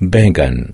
vengan.